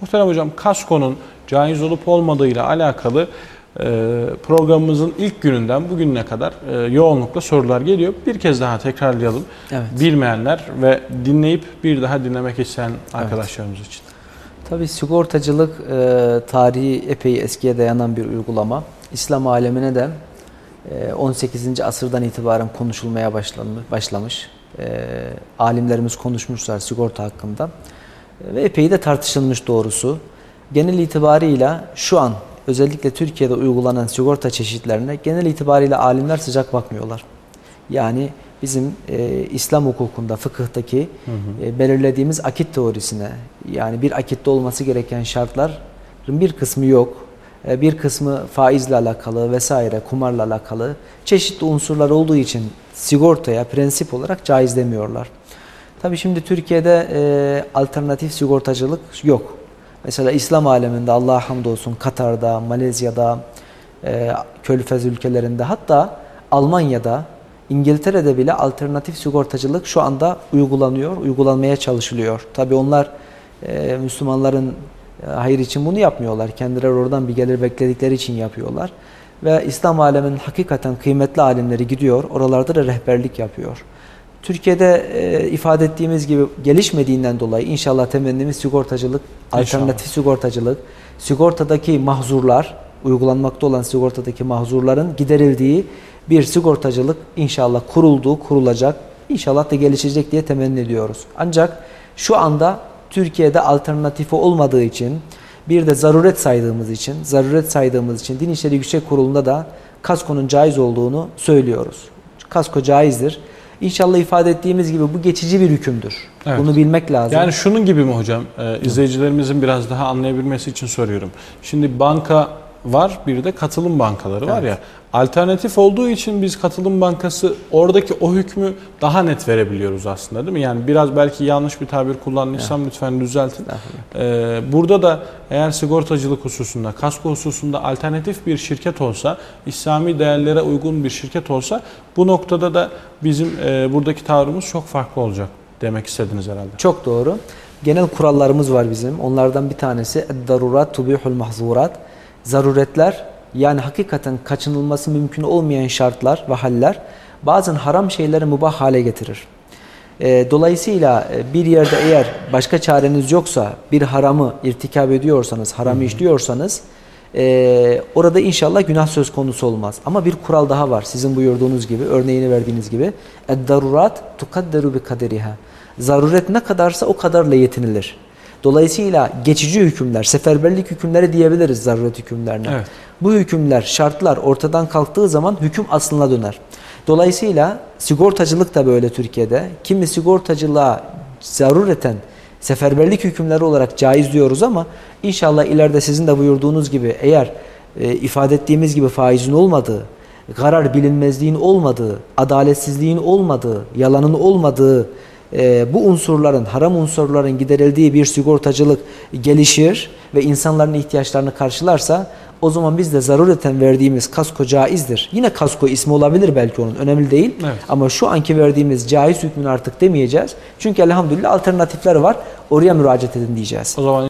Muhterem hocam kaskonun caiz olup olmadığıyla alakalı e, programımızın ilk gününden bugüne kadar e, yoğunlukla sorular geliyor. Bir kez daha tekrarlayalım. Evet. Bilmeyenler ve dinleyip bir daha dinlemek isteyen arkadaşlarımız için. Tabii sigortacılık e, tarihi epey eskiye dayanan bir uygulama. İslam alemine de e, 18. asırdan itibaren konuşulmaya başlanmış, başlamış. E, alimlerimiz konuşmuşlar sigorta hakkında. Ve epey de tartışılmış doğrusu. Genel itibarıyla şu an özellikle Türkiye'de uygulanan sigorta çeşitlerine genel itibariyle alimler sıcak bakmıyorlar. Yani bizim e, İslam hukukunda, fıkıhtaki Hı hı. e, belirlediğimiz akit teorisine yani bir akitte olması gereken şartların bir kısmı yok. E, bir kısmı faizle alakalı vesaire, kumarla alakalı çeşitli unsurlar olduğu için sigortaya prensip olarak caiz demiyorlar. Tabii şimdi Türkiye'de e, alternatif sigortacılık yok. Mesela İslam aleminde Allah'a hamdolsun Katar'da, Malezya'da, e, Körfez ülkelerinde hatta Almanya'da, İngiltere'de bile alternatif sigortacılık şu anda uygulanıyor, uygulanmaya çalışılıyor. Tabi onlar e, Müslümanların e, hayır için bunu yapmıyorlar. Kendileri oradan bir gelir bekledikleri için yapıyorlar. Ve İslam aleminin hakikaten kıymetli alimleri gidiyor, oralarda da rehberlik yapıyor. Türkiye'de e, ifade ettiğimiz gibi gelişmediğinden dolayı inşallah temennimiz sigortacılık, alternatif sigortacılık, sigortadaki mahzurlar, uygulanmakta olan sigortadaki mahzurların giderildiği bir sigortacılık inşallah kuruldu, kurulacak, inşallah da gelişecek diye temenni ediyoruz. Ancak şu anda Türkiye'de alternatifi olmadığı için bir de zaruret saydığımız için, zaruret saydığımız için Din İşleri Yüksek Kurulu'nda da kaskonun caiz olduğunu söylüyoruz. Kasko caizdir. İnşallah ifade ettiğimiz gibi bu geçici bir hükümdür. Evet. Bunu bilmek lazım. Yani şunun gibi mi hocam? Ee, izleyicilerimizin biraz daha anlayabilmesi için soruyorum. Şimdi banka var, bir de katılım bankaları var Evet. ya. Alternatif olduğu için biz katılım bankası oradaki o hükmü daha net verebiliyoruz aslında değil mi? Yani biraz belki yanlış bir tabir kullanmışsam lütfen düzeltin. Ee, burada da eğer sigortacılık hususunda, kasko hususunda alternatif bir şirket olsa, İslami değerlere uygun bir şirket olsa bu noktada da bizim e, buradaki tavrımız çok farklı olacak demek istediniz herhalde. Çok doğru. Genel kurallarımız var bizim. Onlardan bir tanesi darurat tubihul mahzurat Zaruretler yani hakikaten kaçınılması mümkün olmayan şartlar ve haller bazen haram şeyleri mubah hale getirir. E, dolayısıyla e, bir yerde eğer başka çareniz yoksa bir haramı irtikab ediyorsanız, haramı işliyorsanız e, orada inşallah günah söz konusu olmaz. Ama bir kural daha var sizin buyurduğunuz gibi, örneğini verdiğiniz gibi. اَدْدَرُرَاتْ تُقَدَّرُ بِقَدَرِهَا Zaruret ne kadarsa o kadarla yetinilir. Dolayısıyla geçici hükümler, seferberlik hükümleri diyebiliriz zaruret hükümlerine. Evet. Bu hükümler, şartlar ortadan kalktığı zaman hüküm aslına döner. Dolayısıyla sigortacılık da böyle Türkiye'de. Kimi sigortacılığa zarureten seferberlik hükümleri olarak caiz diyoruz ama inşallah ileride sizin de buyurduğunuz gibi eğer e, ifade ettiğimiz gibi faizin olmadığı, karar bilinmezliğin olmadığı, adaletsizliğin olmadığı, yalanın olmadığı e, bu unsurların, haram unsurların giderildiği bir sigortacılık gelişir ve insanların ihtiyaçlarını karşılarsa o zaman biz de zarureten verdiğimiz kasko caizdir. Yine kasko ismi olabilir belki onun önemli değil. Evet. Ama şu anki verdiğimiz caiz hükmünü artık demeyeceğiz. Çünkü elhamdülillah alternatifler var. Oraya müracaat edin diyeceğiz. O zaman